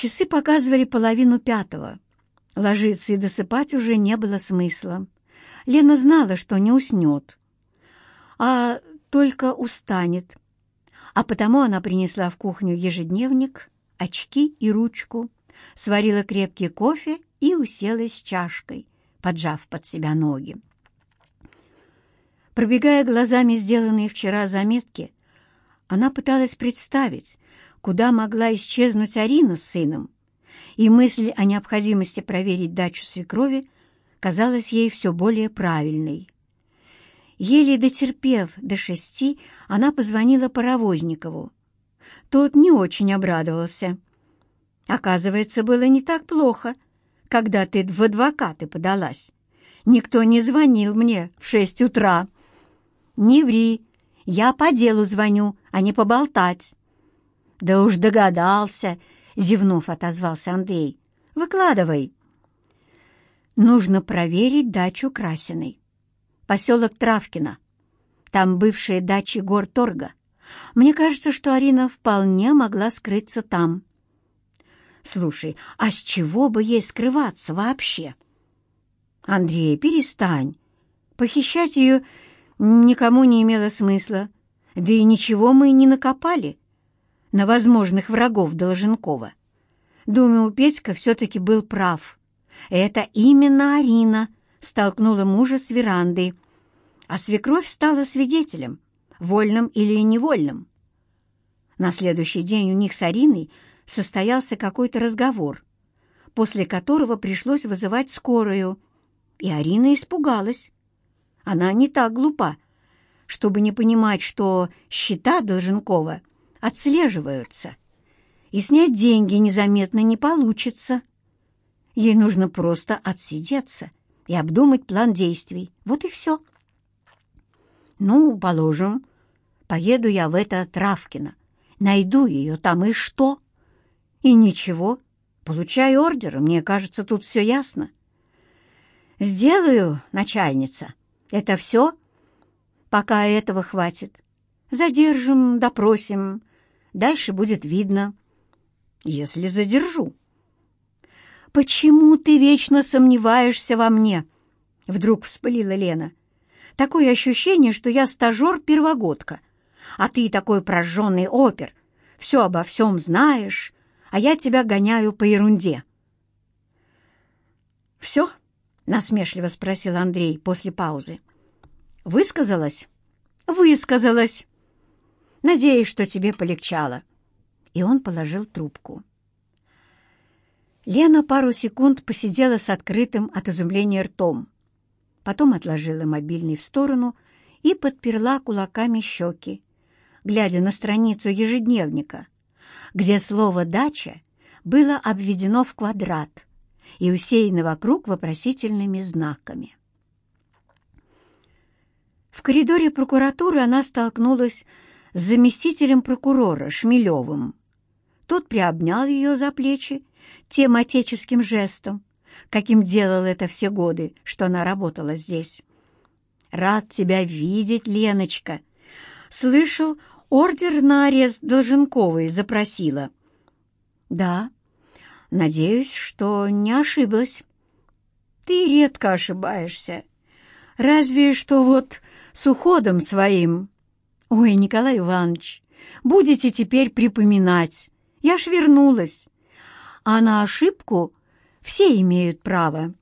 Часы показывали половину пятого. Ложиться и досыпать уже не было смысла. Лена знала, что не уснет, а только устанет. А потому она принесла в кухню ежедневник, очки и ручку, сварила крепкий кофе и уселась с чашкой, поджав под себя ноги. Пробегая глазами сделанные вчера заметки, она пыталась представить, куда могла исчезнуть Арина с сыном, и мысль о необходимости проверить дачу свекрови казалась ей все более правильной. Еле дотерпев до шести, она позвонила Паровозникову. Тот не очень обрадовался. Оказывается, было не так плохо, когда ты в адвокаты подалась. Никто не звонил мне в шесть утра. «Не ври, я по делу звоню, а не поболтать». «Да уж догадался!» — зевнув, отозвался Андрей. «Выкладывай!» «Нужно проверить дачу Красиной. Поселок Травкино. Там бывшие дачи Горторга. Мне кажется, что Арина вполне могла скрыться там». «Слушай, а с чего бы ей скрываться вообще?» «Андрей, перестань. Похищать ее никому не имело смысла. Да и ничего мы не накопали на возможных врагов Долженкова. Думаю, Петька все-таки был прав. Это именно Арина столкнула мужа с веранды, а свекровь стала свидетелем, вольным или невольным. На следующий день у них с Ариной состоялся какой-то разговор, после которого пришлось вызывать скорую, и Арина испугалась. Она не так глупа, чтобы не понимать, что счета Долженкова отслеживаются. И снять деньги незаметно не получится. Ей нужно просто отсидеться и обдумать план действий. Вот и все. Ну, положим, поеду я в это Травкино, найду ее там и что? И ничего, получаю ордер, мне кажется, тут все ясно. Сделаю, начальница, это все? Пока этого хватит. Задержим, допросим, Дальше будет видно, если задержу. «Почему ты вечно сомневаешься во мне?» Вдруг вспылила Лена. «Такое ощущение, что я стажер-первогодка, а ты такой прожженный опер, все обо всем знаешь, а я тебя гоняю по ерунде». «Все?» — насмешливо спросил Андрей после паузы. «Высказалась?» «Высказалась!» Надеюсь, что тебе полегчало». И он положил трубку. Лена пару секунд посидела с открытым от изумления ртом. Потом отложила мобильный в сторону и подперла кулаками щеки, глядя на страницу ежедневника, где слово «дача» было обведено в квадрат и усеяно вокруг вопросительными знаками. В коридоре прокуратуры она столкнулась заместителем прокурора Шмелевым. Тот приобнял ее за плечи тем отеческим жестом, каким делал это все годы, что она работала здесь. «Рад тебя видеть, Леночка!» «Слышал, ордер на арест Долженковой запросила». «Да, надеюсь, что не ошиблась». «Ты редко ошибаешься. Разве что вот с уходом своим». «Ой, Николай Иванович, будете теперь припоминать. Я ж вернулась. А на ошибку все имеют право».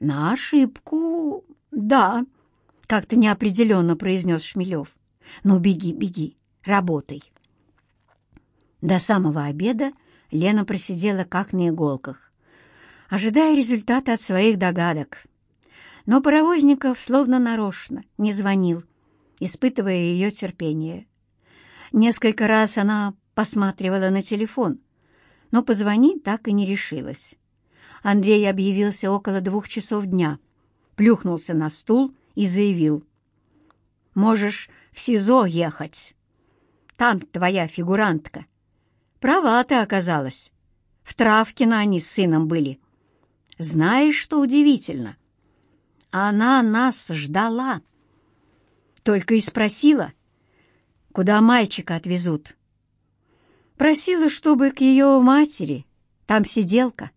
«На ошибку... да», — как-то неопределенно произнес Шмелев. «Ну, беги, беги, работай». До самого обеда Лена просидела как на иголках, ожидая результата от своих догадок. Но Паровозников словно нарочно не звонил испытывая ее терпение. Несколько раз она посматривала на телефон, но позвонить так и не решилась. Андрей объявился около двух часов дня, плюхнулся на стул и заявил. «Можешь в СИЗО ехать. Там твоя фигурантка. Права ты оказалась. В Травкино они с сыном были. Знаешь, что удивительно? Она нас ждала». Только и спросила, куда мальчика отвезут. Просила, чтобы к ее матери, там сиделка.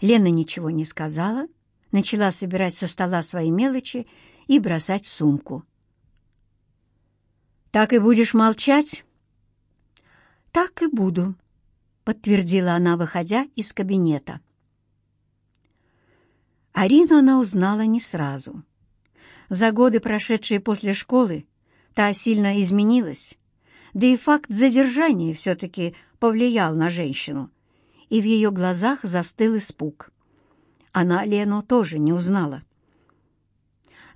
Лена ничего не сказала, начала собирать со стола свои мелочи и бросать в сумку. «Так и будешь молчать?» «Так и буду», — подтвердила она, выходя из кабинета. Арину она узнала не сразу. За годы, прошедшие после школы, та сильно изменилась, да и факт задержания все-таки повлиял на женщину, и в ее глазах застыл испуг. Она Лену тоже не узнала.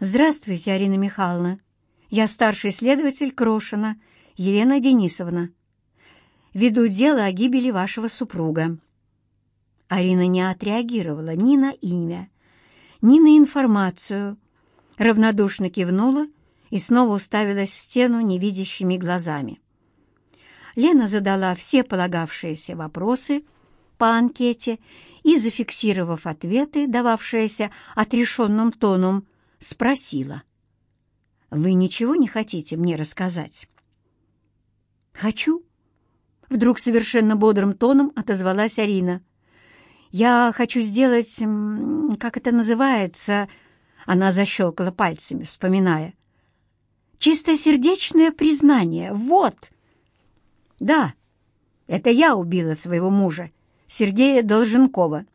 «Здравствуйте, Арина Михайловна. Я старший следователь Крошина, Елена Денисовна. Веду дело о гибели вашего супруга». Арина не отреагировала ни на имя, ни на информацию, равнодушно кивнула и снова уставилась в стену невидящими глазами. Лена задала все полагавшиеся вопросы по анкете и, зафиксировав ответы, дававшиеся отрешенным тоном, спросила. «Вы ничего не хотите мне рассказать?» «Хочу», — вдруг совершенно бодрым тоном отозвалась Арина. «Я хочу сделать... как это называется...» Она защелкала пальцами, вспоминая. «Чистосердечное признание, вот!» «Да, это я убила своего мужа, Сергея Долженкова.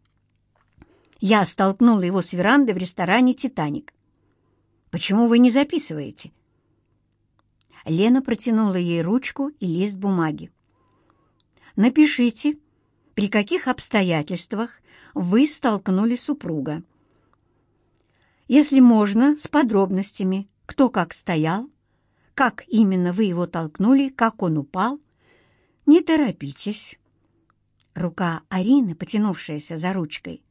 Я столкнула его с веранды в ресторане «Титаник». Почему вы не записываете?» Лена протянула ей ручку и лист бумаги. «Напишите, при каких обстоятельствах вы столкнули супруга если можно, с подробностями, кто как стоял, как именно вы его толкнули, как он упал. Не торопитесь». Рука Арины, потянувшаяся за ручкой,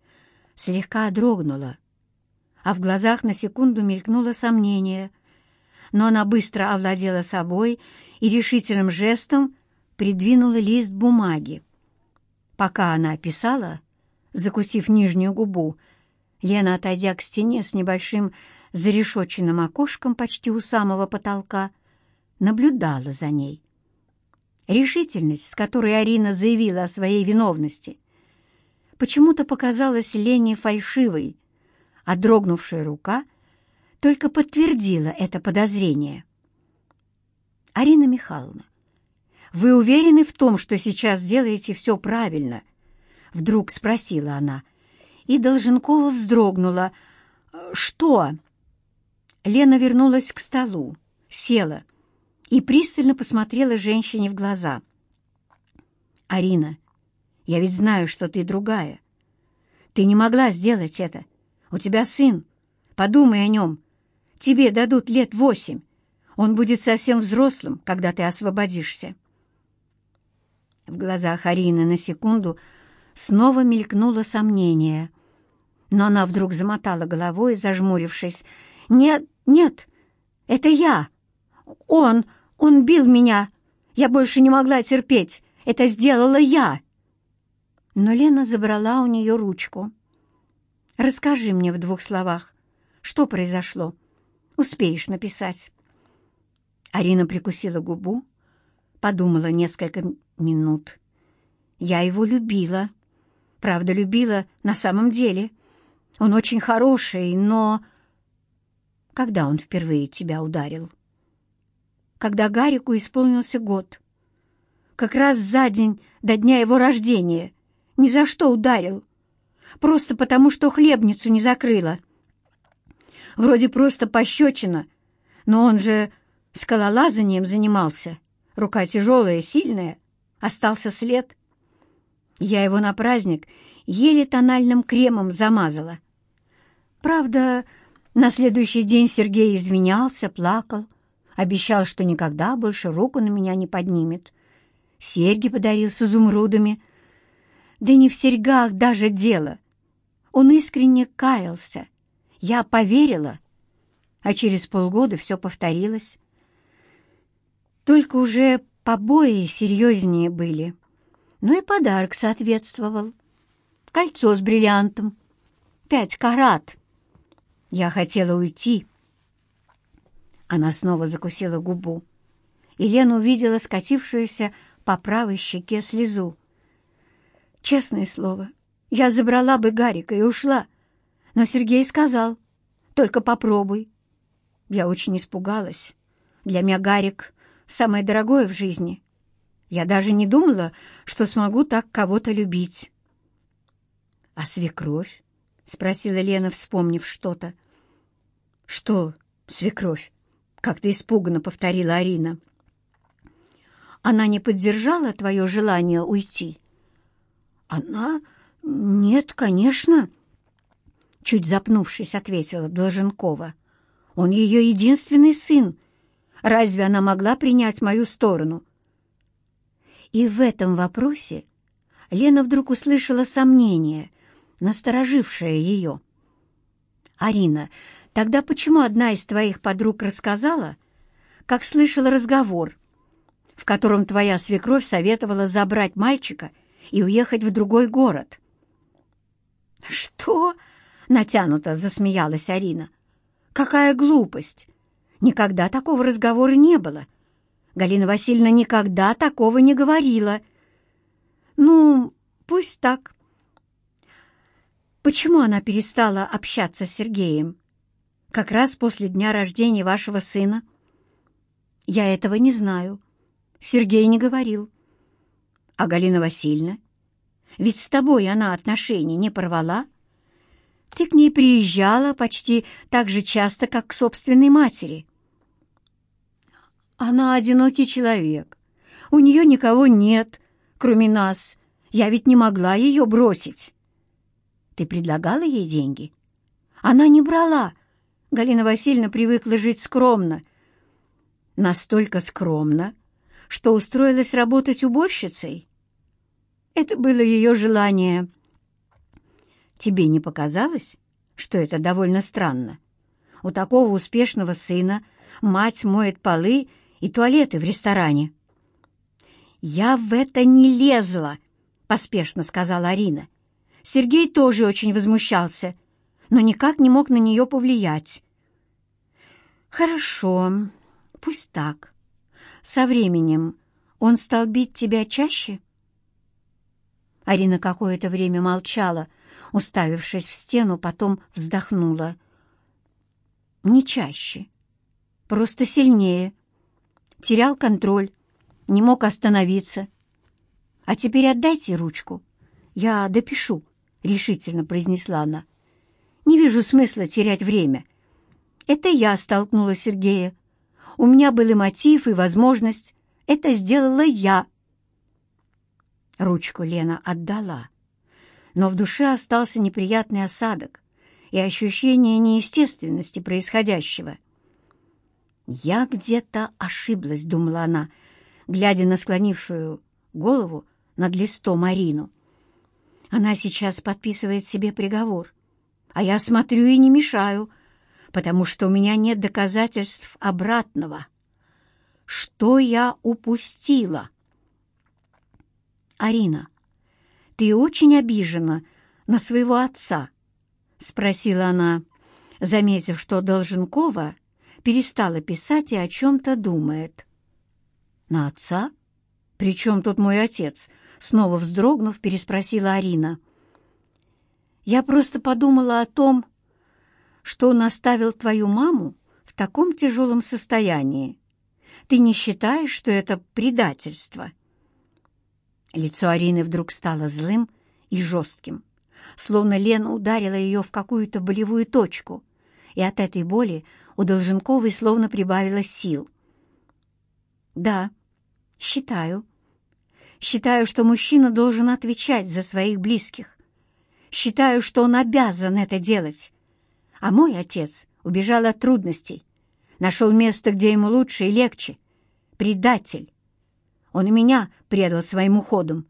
слегка дрогнула, а в глазах на секунду мелькнуло сомнение. Но она быстро овладела собой и решительным жестом придвинула лист бумаги. Пока она писала, закусив нижнюю губу, Лена, отойдя к стене с небольшим зарешоченным окошком почти у самого потолка, наблюдала за ней. Решительность, с которой Арина заявила о своей виновности, почему-то показалась Лене фальшивой, а дрогнувшая рука только подтвердила это подозрение. «Арина Михайловна, вы уверены в том, что сейчас делаете все правильно?» Вдруг спросила она, и Долженкова вздрогнула. «Что?» Лена вернулась к столу, села и пристально посмотрела женщине в глаза. «Арина, я ведь знаю, что ты другая. Ты не могла сделать это. У тебя сын. Подумай о нем. Тебе дадут лет восемь. Он будет совсем взрослым, когда ты освободишься». В глазах Арины на секунду – снова мелькнуло сомнение. Но она вдруг замотала головой, зажмурившись. «Нет, нет, это я! Он, он бил меня! Я больше не могла терпеть! Это сделала я!» Но Лена забрала у нее ручку. «Расскажи мне в двух словах, что произошло? Успеешь написать?» Арина прикусила губу, подумала несколько минут. «Я его любила» правда любила на самом деле. Он очень хороший, но... Когда он впервые тебя ударил? Когда Гарику исполнился год. Как раз за день до дня его рождения. Ни за что ударил. Просто потому, что хлебницу не закрыла. Вроде просто пощечина, но он же скалолазанием занимался. Рука тяжелая, сильная. Остался след — я его на праздник еле тональным кремом замазала. Правда, на следующий день Сергей извинялся, плакал, обещал, что никогда больше руку на меня не поднимет. Серьги подарил с изумрудами. Да не в серьгах даже дело. Он искренне каялся. Я поверила, а через полгода все повторилось. Только уже побои серьезнее были но и подарок соответствовал. Кольцо с бриллиантом. Пять карат. Я хотела уйти. Она снова закусила губу. Елена увидела скатившуюся по правой щеке слезу. Честное слово, я забрала бы Гарика и ушла. Но Сергей сказал, только попробуй. Я очень испугалась. Для меня Гарик — самое дорогое в жизни. Я даже не думала, что смогу так кого-то любить. — А свекровь? — спросила Лена, вспомнив что-то. — Что свекровь? — как-то испуганно повторила Арина. — Она не поддержала твое желание уйти? — Она? Нет, конечно. Чуть запнувшись, ответила Долженкова. — Он ее единственный сын. Разве она могла принять мою сторону? — и в этом вопросе Лена вдруг услышала сомнение, насторожившее ее. «Арина, тогда почему одна из твоих подруг рассказала, как слышала разговор, в котором твоя свекровь советовала забрать мальчика и уехать в другой город?» «Что?» — натянуто засмеялась Арина. «Какая глупость! Никогда такого разговора не было!» Галина Васильевна никогда такого не говорила. Ну, пусть так. Почему она перестала общаться с Сергеем? Как раз после дня рождения вашего сына? Я этого не знаю. Сергей не говорил. А Галина Васильевна? Ведь с тобой она отношений не порвала. Ты к ней приезжала почти так же часто, как к собственной матери. — она одинокий человек. У нее никого нет, кроме нас. Я ведь не могла ее бросить. Ты предлагала ей деньги? Она не брала. Галина Васильевна привыкла жить скромно. Настолько скромно, что устроилась работать уборщицей. Это было ее желание. Тебе не показалось, что это довольно странно? У такого успешного сына мать моет полы и туалеты в ресторане». «Я в это не лезла», — поспешно сказала Арина. Сергей тоже очень возмущался, но никак не мог на нее повлиять. «Хорошо, пусть так. Со временем он стал бить тебя чаще?» Арина какое-то время молчала, уставившись в стену, потом вздохнула. «Не чаще. Просто сильнее терял контроль, не мог остановиться. «А теперь отдайте ручку. Я допишу», — решительно произнесла она. «Не вижу смысла терять время. Это я столкнула Сергея. У меня был и мотив, и возможность. Это сделала я». Ручку Лена отдала, но в душе остался неприятный осадок и ощущение неестественности происходящего. Я где-то ошиблась, думала она, глядя на склонившую голову над листом Арину. Она сейчас подписывает себе приговор, а я смотрю и не мешаю, потому что у меня нет доказательств обратного. Что я упустила? Арина, ты очень обижена на своего отца, — спросила она, заметив, что Долженкова перестала писать и о чем-то думает. «На отца? Причем тут мой отец?» Снова вздрогнув, переспросила Арина. «Я просто подумала о том, что он оставил твою маму в таком тяжелом состоянии. Ты не считаешь, что это предательство?» Лицо Арины вдруг стало злым и жестким, словно Лена ударила ее в какую-то болевую точку — и от этой боли у Долженковой словно прибавилось сил. «Да, считаю. Считаю, что мужчина должен отвечать за своих близких. Считаю, что он обязан это делать. А мой отец убежал от трудностей, нашел место, где ему лучше и легче. Предатель. Он меня предал своим уходом.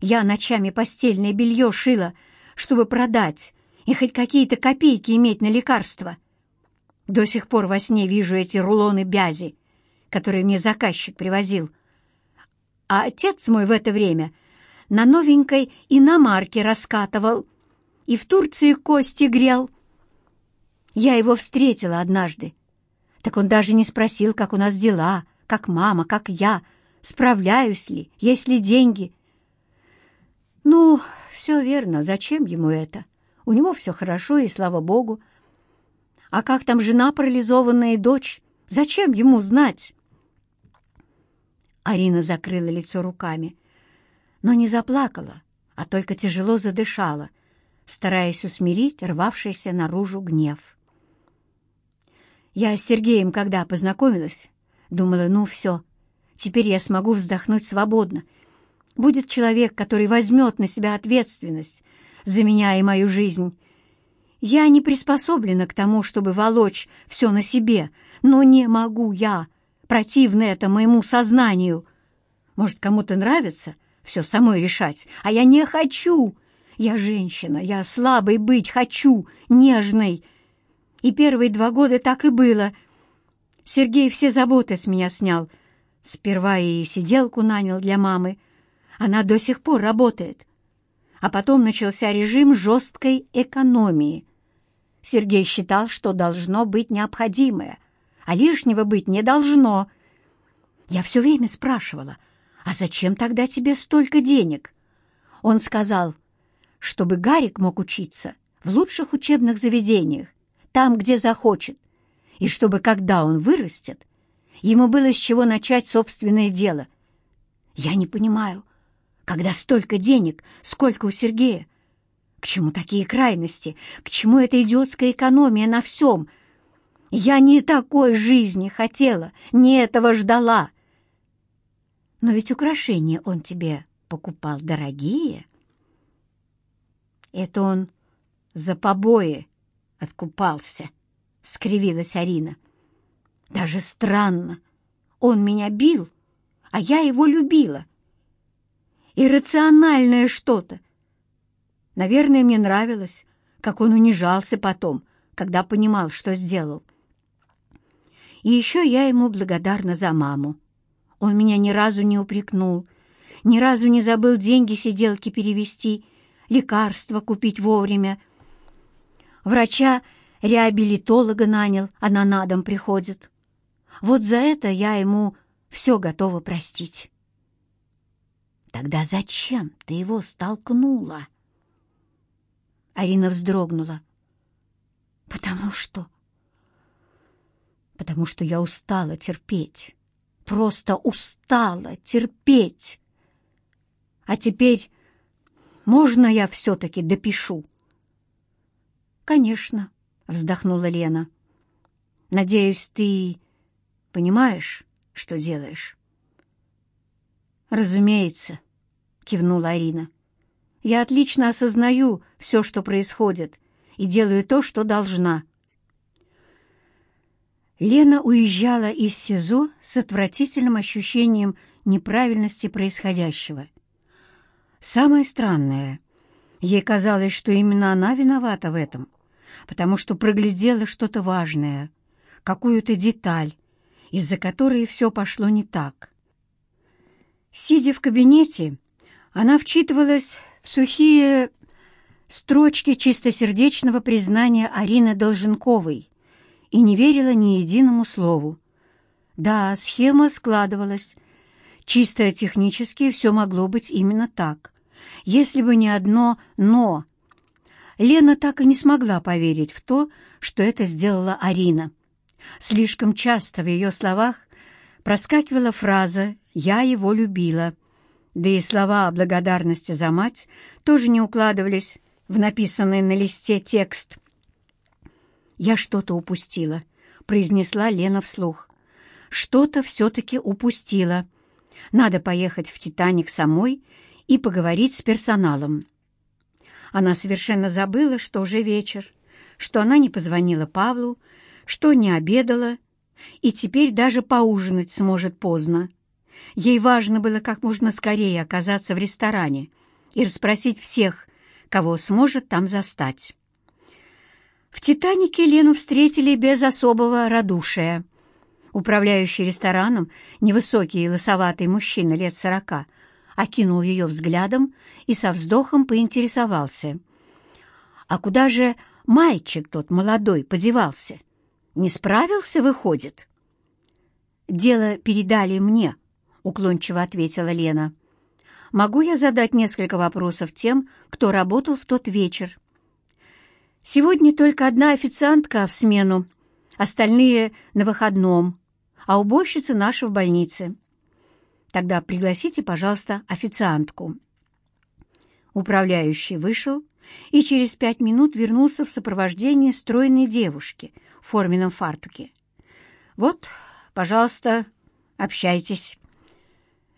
Я ночами постельное белье шила, чтобы продать, и хоть какие-то копейки иметь на лекарства. До сих пор во сне вижу эти рулоны бязи, которые мне заказчик привозил. А отец мой в это время на новенькой иномарке раскатывал и в Турции кости грел. Я его встретила однажды. Так он даже не спросил, как у нас дела, как мама, как я, справляюсь ли, есть ли деньги. Ну, все верно, зачем ему это? У него все хорошо, и слава богу. А как там жена парализованная и дочь? Зачем ему знать?» Арина закрыла лицо руками, но не заплакала, а только тяжело задышала, стараясь усмирить рвавшийся наружу гнев. «Я с Сергеем когда познакомилась, думала, ну все, теперь я смогу вздохнуть свободно. Будет человек, который возьмет на себя ответственность заменяя мою жизнь. Я не приспособлена к тому, чтобы волочь все на себе, но не могу я. Противно это моему сознанию. Может, кому-то нравится все самой решать, а я не хочу. Я женщина, я слабой быть хочу, нежной. И первые два года так и было. Сергей все заботы с меня снял. Сперва и сиделку нанял для мамы. Она до сих пор работает а потом начался режим жесткой экономии. Сергей считал, что должно быть необходимое, а лишнего быть не должно. Я все время спрашивала, «А зачем тогда тебе столько денег?» Он сказал, «Чтобы Гарик мог учиться в лучших учебных заведениях, там, где захочет, и чтобы, когда он вырастет, ему было с чего начать собственное дело». Я не понимаю, когда столько денег, сколько у Сергея? К чему такие крайности? К чему эта идиотская экономия на всем? Я не такой жизни хотела, не этого ждала. Но ведь украшения он тебе покупал дорогие. Это он за побои откупался, — скривилась Арина. Даже странно. Он меня бил, а я его любила и рациональное что-то. Наверное, мне нравилось, как он унижался потом, когда понимал, что сделал. И еще я ему благодарна за маму. Он меня ни разу не упрекнул, ни разу не забыл деньги сиделки перевести, лекарства купить вовремя. Врача реабилитолога нанял, она на дом приходит. Вот за это я ему все готова простить. Тогда зачем ты его столкнула? Арина вздрогнула. Потому что... Потому что я устала терпеть. Просто устала терпеть. А теперь можно я все-таки допишу? Конечно, вздохнула Лена. Надеюсь, ты понимаешь, что делаешь? Разумеется, — кивнула Арина. «Я отлично осознаю все, что происходит, и делаю то, что должна». Лена уезжала из СИЗО с отвратительным ощущением неправильности происходящего. Самое странное, ей казалось, что именно она виновата в этом, потому что проглядела что-то важное, какую-то деталь, из-за которой все пошло не так. Сидя в кабинете, она вчитывалась в сухие строчки чистосердечного признания Арины Долженковой и не верила ни единому слову. Да, схема складывалась. Чисто технически все могло быть именно так, если бы не одно «но». Лена так и не смогла поверить в то, что это сделала Арина. Слишком часто в ее словах проскакивала фраза «я его любила», да и слова о благодарности за мать тоже не укладывались в написанный на листе текст. «Я что-то упустила», — произнесла Лена вслух. «Что-то все-таки упустила. Надо поехать в «Титаник» самой и поговорить с персоналом». Она совершенно забыла, что уже вечер, что она не позвонила Павлу, что не обедала, и теперь даже поужинать сможет поздно. Ей важно было как можно скорее оказаться в ресторане и расспросить всех, кого сможет там застать. В «Титанике» Лену встретили без особого радушия. Управляющий рестораном, невысокий и лысоватый мужчина лет сорока, окинул ее взглядом и со вздохом поинтересовался. «А куда же мальчик тот молодой подевался? Не справился, выходит?» «Дело передали мне», — уклончиво ответила Лена. «Могу я задать несколько вопросов тем, кто работал в тот вечер?» «Сегодня только одна официантка в смену, остальные на выходном, а уборщица наша в больнице. Тогда пригласите, пожалуйста, официантку». Управляющий вышел и через пять минут вернулся в сопровождении стройной девушки в форменном фартуке. «Вот, пожалуйста, общайтесь».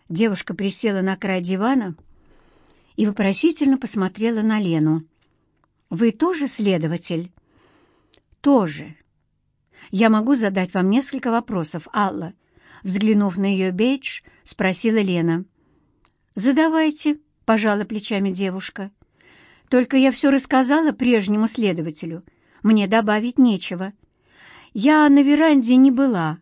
Девушка присела на край дивана и вопросительно посмотрела на Лену. «Вы тоже следователь?» «Тоже. Я могу задать вам несколько вопросов, Алла?» Взглянув на ее бейдж, спросила Лена. «Задавайте», — пожала плечами девушка. «Только я все рассказала прежнему следователю. Мне добавить нечего. Я на веранде не была.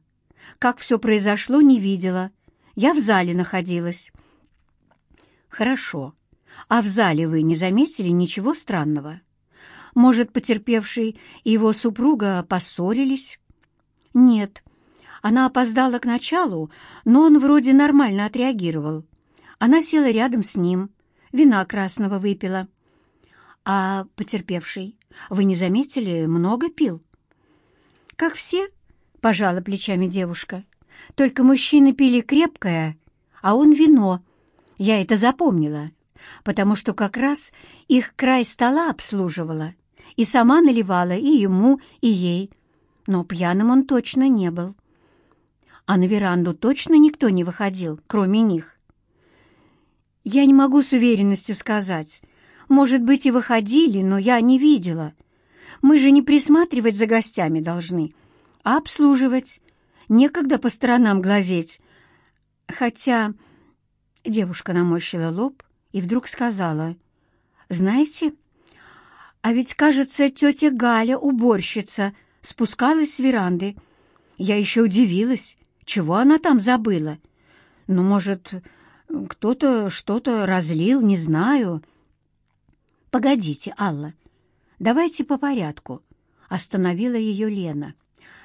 Как все произошло, не видела. Я в зале находилась». «Хорошо. А в зале вы не заметили ничего странного? Может, потерпевший и его супруга поссорились?» «Нет. Она опоздала к началу, но он вроде нормально отреагировал. Она села рядом с ним, вина красного выпила». «А потерпевший, вы не заметили, много пил?» «Как все?» — пожала плечами девушка. Только мужчины пили крепкое, а он вино. Я это запомнила, потому что как раз их край стола обслуживала и сама наливала и ему, и ей. Но пьяным он точно не был. А на веранду точно никто не выходил, кроме них. Я не могу с уверенностью сказать. Может быть, и выходили, но я не видела. Мы же не присматривать за гостями должны, а обслуживать. Некогда по сторонам глазеть. Хотя...» Девушка наморщила лоб и вдруг сказала. «Знаете, а ведь, кажется, тетя Галя, уборщица, спускалась с веранды. Я еще удивилась, чего она там забыла. Ну, может, кто-то что-то разлил, не знаю». «Погодите, Алла, давайте по порядку», — остановила ее Лена.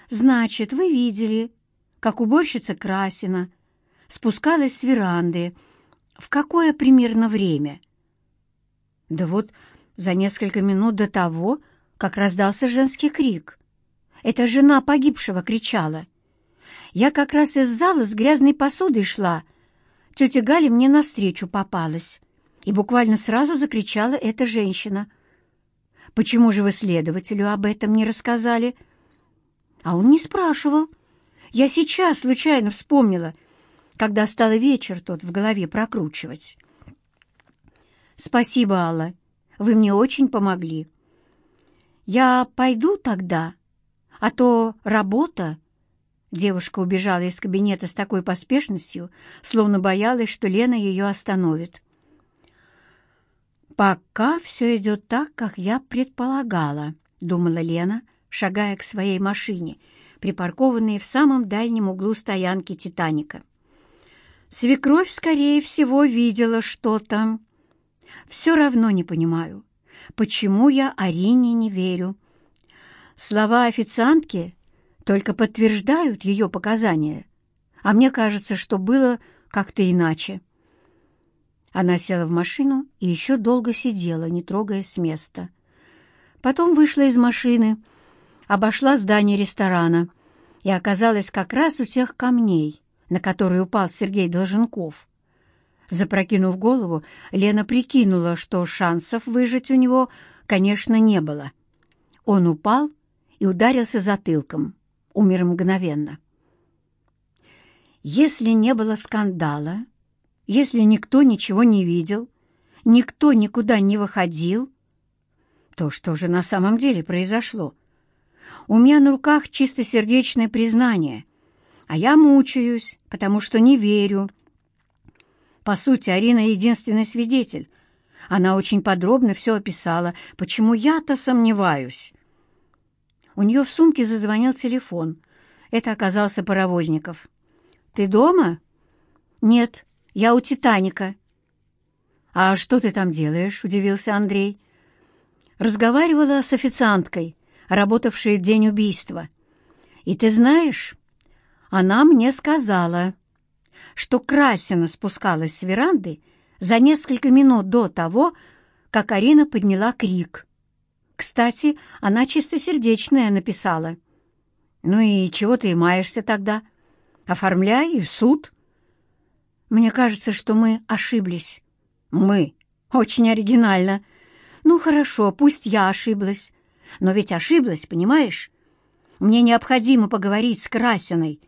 Значит, вы видели, как уборщица Красина спускалась с веранды. В какое примерно время? Да вот за несколько минут до того, как раздался женский крик. Это жена погибшего кричала. Я как раз из зала с грязной посудой шла. Тетя Галя мне навстречу попалась. И буквально сразу закричала эта женщина. «Почему же вы следователю об этом не рассказали?» А он не спрашивал. Я сейчас случайно вспомнила, когда стало вечер тот в голове прокручивать. «Спасибо, Алла. Вы мне очень помогли». «Я пойду тогда, а то работа...» Девушка убежала из кабинета с такой поспешностью, словно боялась, что Лена ее остановит. «Пока все идет так, как я предполагала», — думала Лена, — шагая к своей машине, припаркованной в самом дальнем углу стоянки «Титаника». Свекровь, скорее всего, видела что-то. Все равно не понимаю, почему я Арине не верю. Слова официантки только подтверждают ее показания, а мне кажется, что было как-то иначе. Она села в машину и еще долго сидела, не трогая с места. Потом вышла из машины, обошла здание ресторана и оказалась как раз у тех камней, на которые упал Сергей Долженков. Запрокинув голову, Лена прикинула, что шансов выжить у него, конечно, не было. Он упал и ударился затылком. Умер мгновенно. Если не было скандала, если никто ничего не видел, никто никуда не выходил, то что же на самом деле произошло? — у меня на руках чистосердечное признание, а я мучаюсь, потому что не верю. По сути, Арина единственный свидетель. Она очень подробно все описала, почему я-то сомневаюсь. У нее в сумке зазвонил телефон. Это оказался Паровозников. «Ты дома?» «Нет, я у «Титаника». «А что ты там делаешь?» — удивился Андрей. «Разговаривала с официанткой работавшая в день убийства. И ты знаешь, она мне сказала, что Красина спускалась с веранды за несколько минут до того, как Арина подняла крик. Кстати, она чистосердечная написала. «Ну и чего ты маешься тогда? Оформляй и в суд». «Мне кажется, что мы ошиблись». «Мы? Очень оригинально». «Ну хорошо, пусть я ошиблась но ведь ошиблась, понимаешь? Мне необходимо поговорить с Красиной,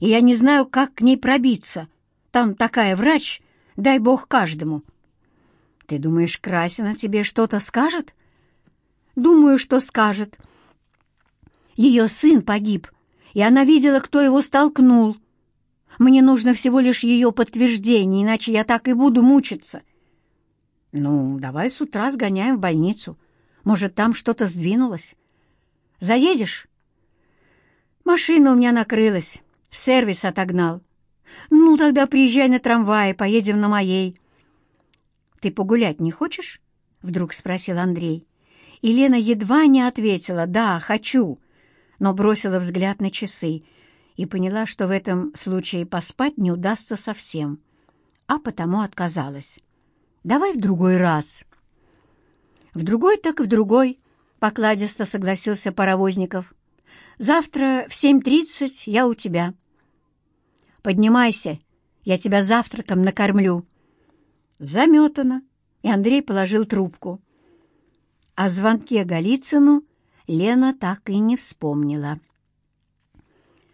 и я не знаю, как к ней пробиться. Там такая врач, дай бог каждому. Ты думаешь, Красина тебе что-то скажет? Думаю, что скажет. Ее сын погиб, и она видела, кто его столкнул. Мне нужно всего лишь ее подтверждение, иначе я так и буду мучиться. Ну, давай с утра сгоняем в больницу. — может, там что-то сдвинулось? Заедешь?» «Машина у меня накрылась. в Сервис отогнал. Ну, тогда приезжай на трамвае, поедем на моей». «Ты погулять не хочешь?» — вдруг спросил Андрей. Елена едва не ответила «Да, хочу», но бросила взгляд на часы и поняла, что в этом случае поспать не удастся совсем, а потому отказалась. «Давай в другой раз». В другой так и в другой, покладисто согласился Паровозников. Завтра в 7.30 я у тебя. Поднимайся, я тебя завтраком накормлю. Заметано, и Андрей положил трубку. О звонке Голицыну Лена так и не вспомнила.